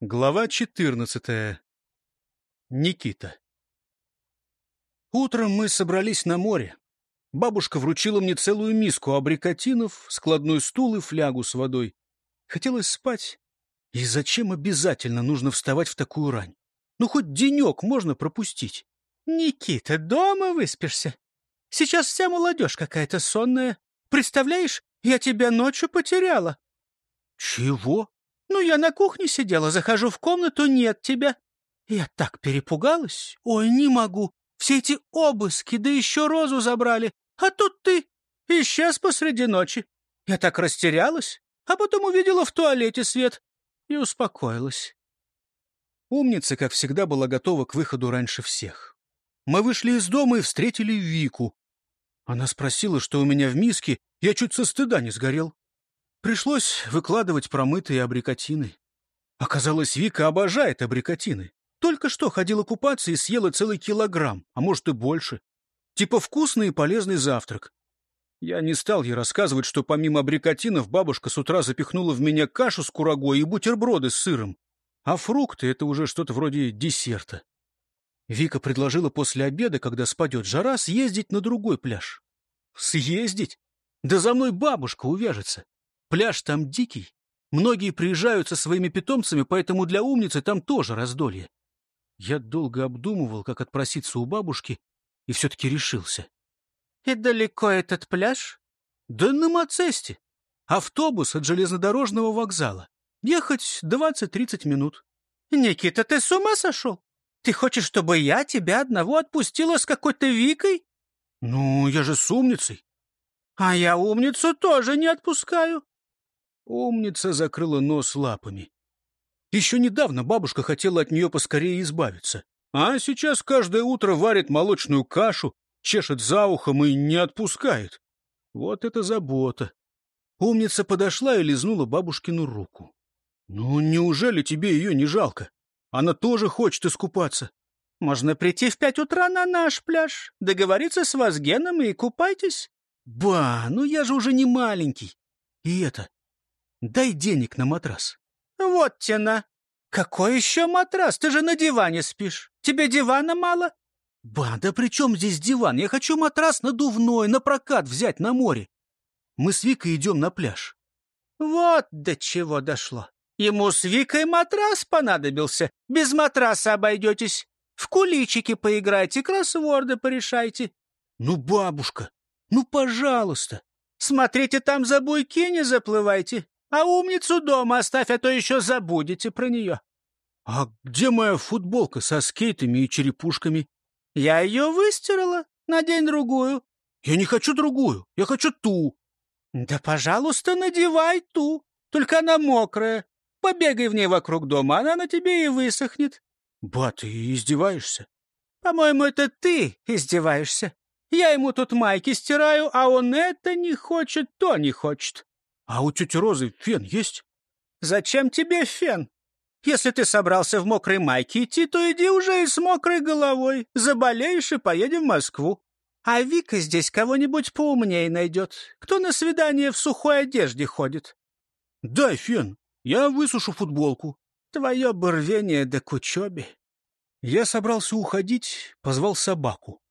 Глава 14. Никита. Утром мы собрались на море. Бабушка вручила мне целую миску абрикотинов, складной стул и флягу с водой. Хотелось спать. И зачем обязательно нужно вставать в такую рань? Ну, хоть денек можно пропустить. Никита, дома выспишься? Сейчас вся молодежь какая-то сонная. Представляешь, я тебя ночью потеряла. Чего? Ну, я на кухне сидела, захожу в комнату, нет тебя. Я так перепугалась. Ой, не могу. Все эти обыски, да еще розу забрали. А тут ты исчез посреди ночи. Я так растерялась, а потом увидела в туалете свет и успокоилась. Умница, как всегда, была готова к выходу раньше всех. Мы вышли из дома и встретили Вику. Она спросила, что у меня в миске, я чуть со стыда не сгорел. Пришлось выкладывать промытые абрикотины. Оказалось, Вика обожает абрикотины. Только что ходила купаться и съела целый килограмм, а может и больше. Типа вкусный и полезный завтрак. Я не стал ей рассказывать, что помимо абрикотинов бабушка с утра запихнула в меня кашу с курагой и бутерброды с сыром. А фрукты — это уже что-то вроде десерта. Вика предложила после обеда, когда спадет жара, съездить на другой пляж. Съездить? Да за мной бабушка увяжется. Пляж там дикий. Многие приезжают со своими питомцами, поэтому для умницы там тоже раздолье. Я долго обдумывал, как отпроситься у бабушки, и все-таки решился. — И далеко этот пляж? — Да на Мацесте. Автобус от железнодорожного вокзала. Ехать двадцать-тридцать минут. — Никита, ты с ума сошел? Ты хочешь, чтобы я тебя одного отпустила с какой-то Викой? — Ну, я же с умницей. — А я умницу тоже не отпускаю. Умница закрыла нос лапами. Еще недавно бабушка хотела от нее поскорее избавиться. А сейчас каждое утро варит молочную кашу, чешет за ухом и не отпускает. Вот это забота. Умница подошла и лизнула бабушкину руку. «Ну, неужели тебе ее не жалко? Она тоже хочет искупаться». «Можно прийти в пять утра на наш пляж, договориться с Вазгеном и купайтесь». «Ба, ну я же уже не маленький. И это, Дай денег на матрас. Вот тена. Какой еще матрас? Ты же на диване спишь. Тебе дивана мало? Ба, да при чем здесь диван? Я хочу матрас надувной, на прокат взять на море. Мы с Викой идем на пляж. Вот до чего дошло. Ему с Викой матрас понадобился. Без матраса обойдетесь. В куличики поиграйте, кроссворды порешайте. Ну, бабушка, ну, пожалуйста. Смотрите, там за буйки не заплывайте. А умницу дома оставь, а то еще забудете про нее. — А где моя футболка со скейтами и черепушками? — Я ее выстирала. Надень другую. — Я не хочу другую. Я хочу ту. — Да, пожалуйста, надевай ту. Только она мокрая. Побегай в ней вокруг дома, она на тебе и высохнет. — Ба, ты издеваешься? — По-моему, это ты издеваешься. Я ему тут майки стираю, а он это не хочет, то не хочет. А у тети Розы фен есть? Зачем тебе фен? Если ты собрался в мокрой майке идти, то иди уже и с мокрой головой. Заболеешь и поедем в Москву. А Вика здесь кого-нибудь поумнее найдет. Кто на свидание в сухой одежде ходит? Дай фен, я высушу футболку. Твое бурвение да к учебе. Я собрался уходить, позвал собаку.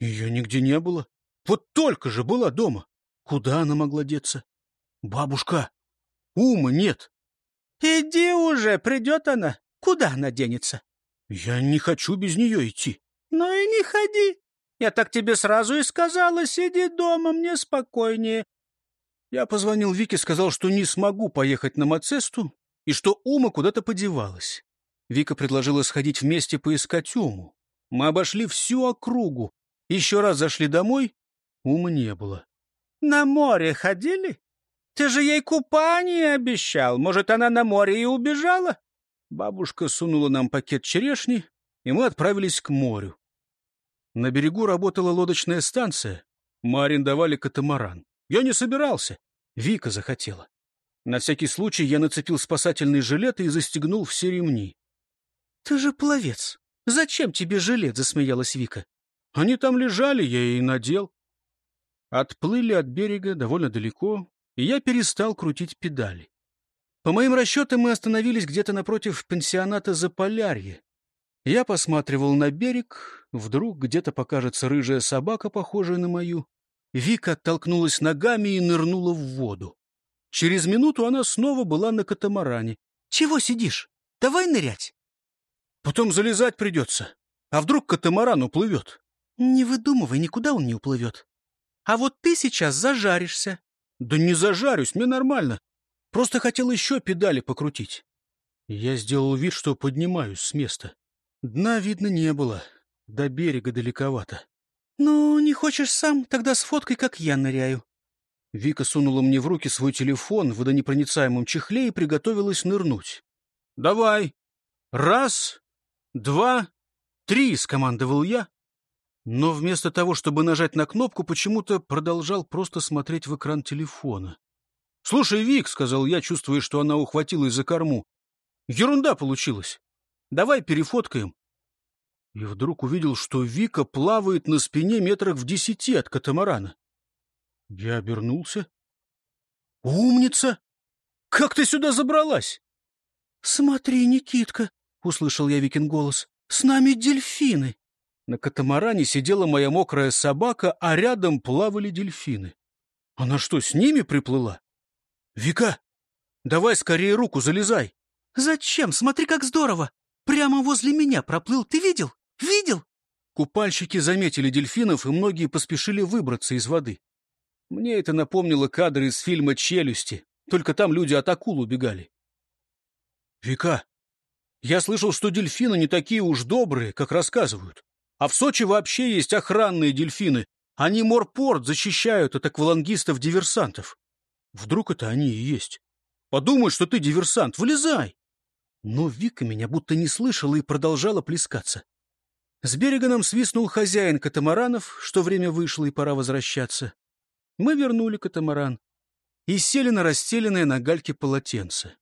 Ее нигде не было. Вот только же была дома. Куда она могла деться? Бабушка, ума нет. Иди уже, придет она. Куда она денется? Я не хочу без нее идти. Ну и не ходи. Я так тебе сразу и сказала, сиди дома, мне спокойнее. Я позвонил Вике, сказал, что не смогу поехать на Мацесту и что Ума куда-то подевалась. Вика предложила сходить вместе поискать Уму. Мы обошли всю округу. Еще раз зашли домой, Ума не было. — На море ходили? Ты же ей купание обещал. Может, она на море и убежала? Бабушка сунула нам пакет черешни, и мы отправились к морю. На берегу работала лодочная станция. Мы арендовали катамаран. Я не собирался. Вика захотела. На всякий случай я нацепил спасательный жилет и застегнул все ремни. — Ты же пловец. Зачем тебе жилет? — засмеялась Вика. — Они там лежали, я и надел. Отплыли от берега довольно далеко, и я перестал крутить педали. По моим расчетам, мы остановились где-то напротив пансионата Заполярье. Я посматривал на берег, вдруг где-то покажется рыжая собака, похожая на мою. Вика оттолкнулась ногами и нырнула в воду. Через минуту она снова была на катамаране. — Чего сидишь? Давай нырять. — Потом залезать придется. А вдруг катамаран уплывет? — Не выдумывай, никуда он не уплывет. А вот ты сейчас зажаришься. — Да не зажарюсь, мне нормально. Просто хотел еще педали покрутить. Я сделал вид, что поднимаюсь с места. Дна видно не было. До берега далековато. — Ну, не хочешь сам? Тогда сфоткай, как я ныряю. Вика сунула мне в руки свой телефон в водонепроницаемом чехле и приготовилась нырнуть. «Давай! Раз, два, три!» — скомандовал я. Но вместо того, чтобы нажать на кнопку, почему-то продолжал просто смотреть в экран телефона. «Слушай, Вик», — сказал я, чувствуя, что она ухватилась за корму, — «ерунда получилась. Давай перефоткаем». И вдруг увидел, что Вика плавает на спине метрах в десяти от катамарана. Я обернулся. «Умница! Как ты сюда забралась?» «Смотри, Никитка!» — услышал я Викин голос. «С нами дельфины!» На катамаране сидела моя мокрая собака, а рядом плавали дельфины. Она что, с ними приплыла? «Вика, давай скорее руку залезай!» «Зачем? Смотри, как здорово! Прямо возле меня проплыл. Ты видел? Видел?» Купальщики заметили дельфинов, и многие поспешили выбраться из воды. Мне это напомнило кадры из фильма «Челюсти», только там люди от акул убегали. «Вика, я слышал, что дельфины не такие уж добрые, как рассказывают. А в Сочи вообще есть охранные дельфины. Они морпорт защищают от аквалангистов-диверсантов. Вдруг это они и есть. Подумай, что ты диверсант, вылезай. Но Вика меня будто не слышала и продолжала плескаться. С берега нам свистнул хозяин катамаранов, что время вышло и пора возвращаться. Мы вернули катамаран и сели на расстеленное на гальке полотенце.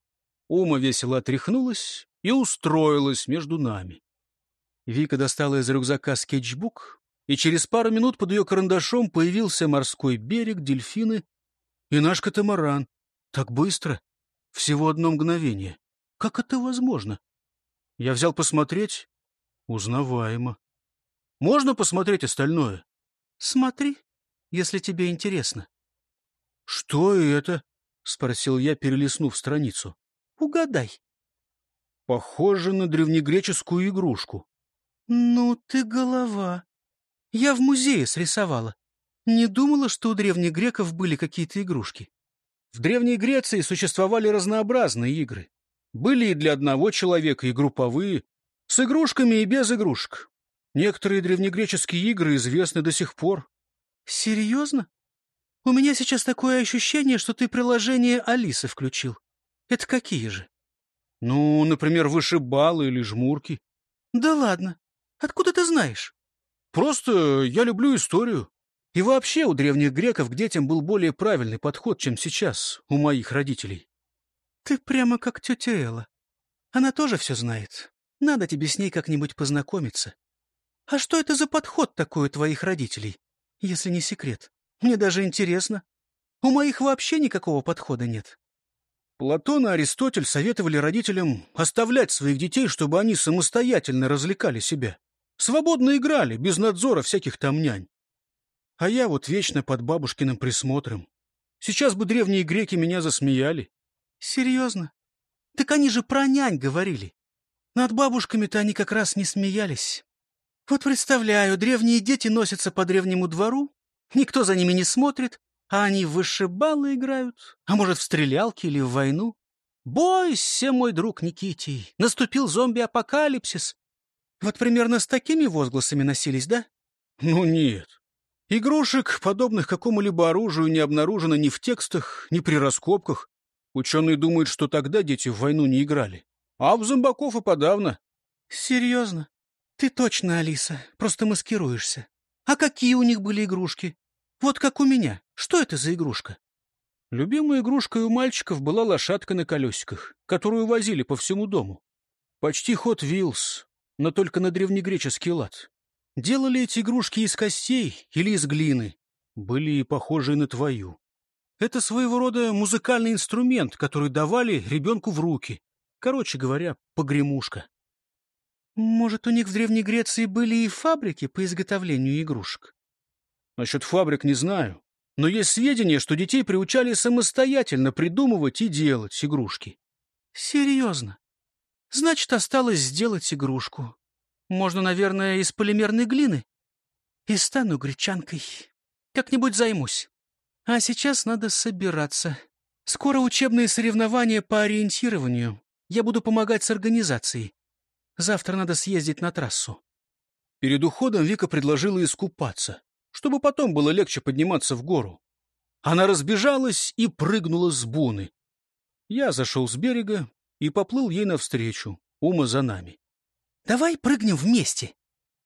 Ума весело отряхнулась и устроилась между нами. Вика достала из рюкзака скетчбук, и через пару минут под ее карандашом появился морской берег, дельфины и наш катамаран. Так быстро. Всего одно мгновение. Как это возможно? Я взял посмотреть. Узнаваемо. Можно посмотреть остальное? Смотри, если тебе интересно. Что это? Спросил я, перелистнув страницу. Угадай. Похоже на древнегреческую игрушку. Ну ты голова. Я в музее срисовала. Не думала, что у древних греков были какие-то игрушки. В Древней Греции существовали разнообразные игры. Были и для одного человека, и групповые, с игрушками и без игрушек. Некоторые древнегреческие игры известны до сих пор. Серьезно? У меня сейчас такое ощущение, что ты приложение Алисы включил. Это какие же? Ну, например, вышибалы или жмурки. Да ладно. Откуда ты знаешь? Просто я люблю историю. И вообще у древних греков к детям был более правильный подход, чем сейчас у моих родителей. Ты прямо как тетя Элла. Она тоже все знает. Надо тебе с ней как-нибудь познакомиться. А что это за подход такой у твоих родителей, если не секрет? Мне даже интересно. У моих вообще никакого подхода нет. Платон и Аристотель советовали родителям оставлять своих детей, чтобы они самостоятельно развлекали себя. Свободно играли, без надзора всяких там нянь. А я вот вечно под бабушкиным присмотром. Сейчас бы древние греки меня засмеяли. Серьезно? Так они же про нянь говорили. Над бабушками-то они как раз не смеялись. Вот представляю, древние дети носятся по древнему двору, никто за ними не смотрит, а они в вышибалы играют, а может, в стрелялки или в войну. Бойся, мой друг Никитий, наступил зомби-апокалипсис. Вот примерно с такими возгласами носились, да? Ну нет. Игрушек, подобных какому-либо оружию, не обнаружено ни в текстах, ни при раскопках. Ученые думают, что тогда дети в войну не играли. А в зомбаков и подавно. Серьезно? Ты точно, Алиса, просто маскируешься. А какие у них были игрушки? Вот как у меня. Что это за игрушка? Любимой игрушкой у мальчиков была лошадка на колесиках, которую возили по всему дому. Почти ход Вилс, но только на древнегреческий лад. Делали эти игрушки из костей или из глины. Были и похожие на твою. Это своего рода музыкальный инструмент, который давали ребенку в руки. Короче говоря, погремушка. Может, у них в Древней Греции были и фабрики по изготовлению игрушек? Насчет фабрик не знаю. Но есть сведения, что детей приучали самостоятельно придумывать и делать игрушки. Серьезно? Значит, осталось сделать игрушку. Можно, наверное, из полимерной глины. И стану гречанкой. Как-нибудь займусь. А сейчас надо собираться. Скоро учебные соревнования по ориентированию. Я буду помогать с организацией. Завтра надо съездить на трассу. Перед уходом Вика предложила искупаться, чтобы потом было легче подниматься в гору. Она разбежалась и прыгнула с буны. Я зашел с берега и поплыл ей навстречу, ума за нами. — Давай прыгнем вместе.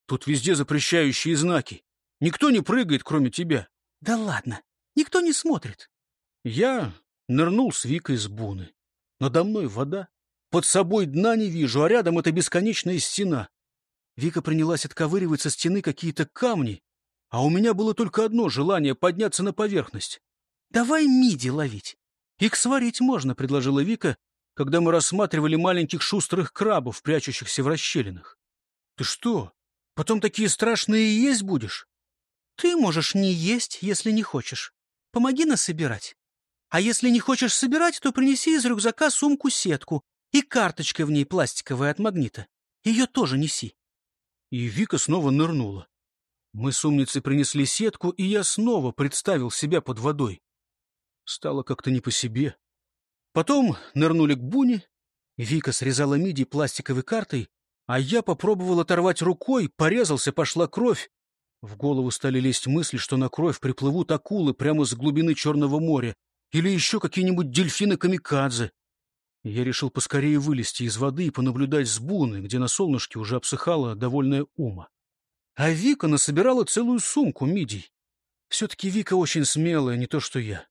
Тут везде запрещающие знаки. Никто не прыгает, кроме тебя. — Да ладно, никто не смотрит. Я нырнул с Викой с буны. Надо мной вода. Под собой дна не вижу, а рядом эта бесконечная стена. Вика принялась отковыривать со стены какие-то камни, а у меня было только одно желание — подняться на поверхность. «Давай миди ловить. Их сварить можно», — предложила Вика, когда мы рассматривали маленьких шустрых крабов, прячущихся в расщелинах. «Ты что, потом такие страшные есть будешь?» «Ты можешь не есть, если не хочешь. Помоги нас собирать. А если не хочешь собирать, то принеси из рюкзака сумку-сетку. И карточка в ней пластиковая от магнита. Ее тоже неси. И Вика снова нырнула. Мы с умницей принесли сетку, и я снова представил себя под водой. Стало как-то не по себе. Потом нырнули к буне. Вика срезала миди пластиковой картой, а я попробовал оторвать рукой, порезался, пошла кровь. В голову стали лезть мысли, что на кровь приплывут акулы прямо с глубины Черного моря или еще какие-нибудь дельфины-камикадзе. Я решил поскорее вылезти из воды и понаблюдать с буны, где на солнышке уже обсыхала довольная ума. А Вика насобирала целую сумку мидий. Все-таки Вика очень смелая, не то что я.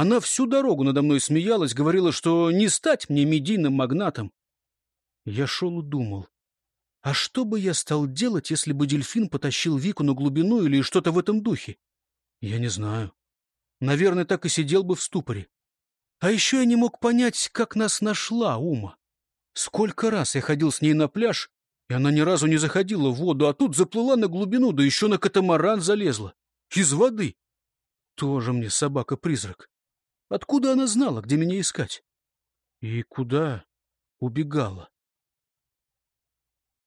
Она всю дорогу надо мной смеялась, говорила, что не стать мне медийным магнатом. Я шел и думал, а что бы я стал делать, если бы дельфин потащил Вику на глубину или что-то в этом духе? Я не знаю. Наверное, так и сидел бы в ступоре. А еще я не мог понять, как нас нашла Ума. Сколько раз я ходил с ней на пляж, и она ни разу не заходила в воду, а тут заплыла на глубину, да еще на катамаран залезла. Из воды. Тоже мне собака-призрак. Откуда она знала, где меня искать? И куда убегала?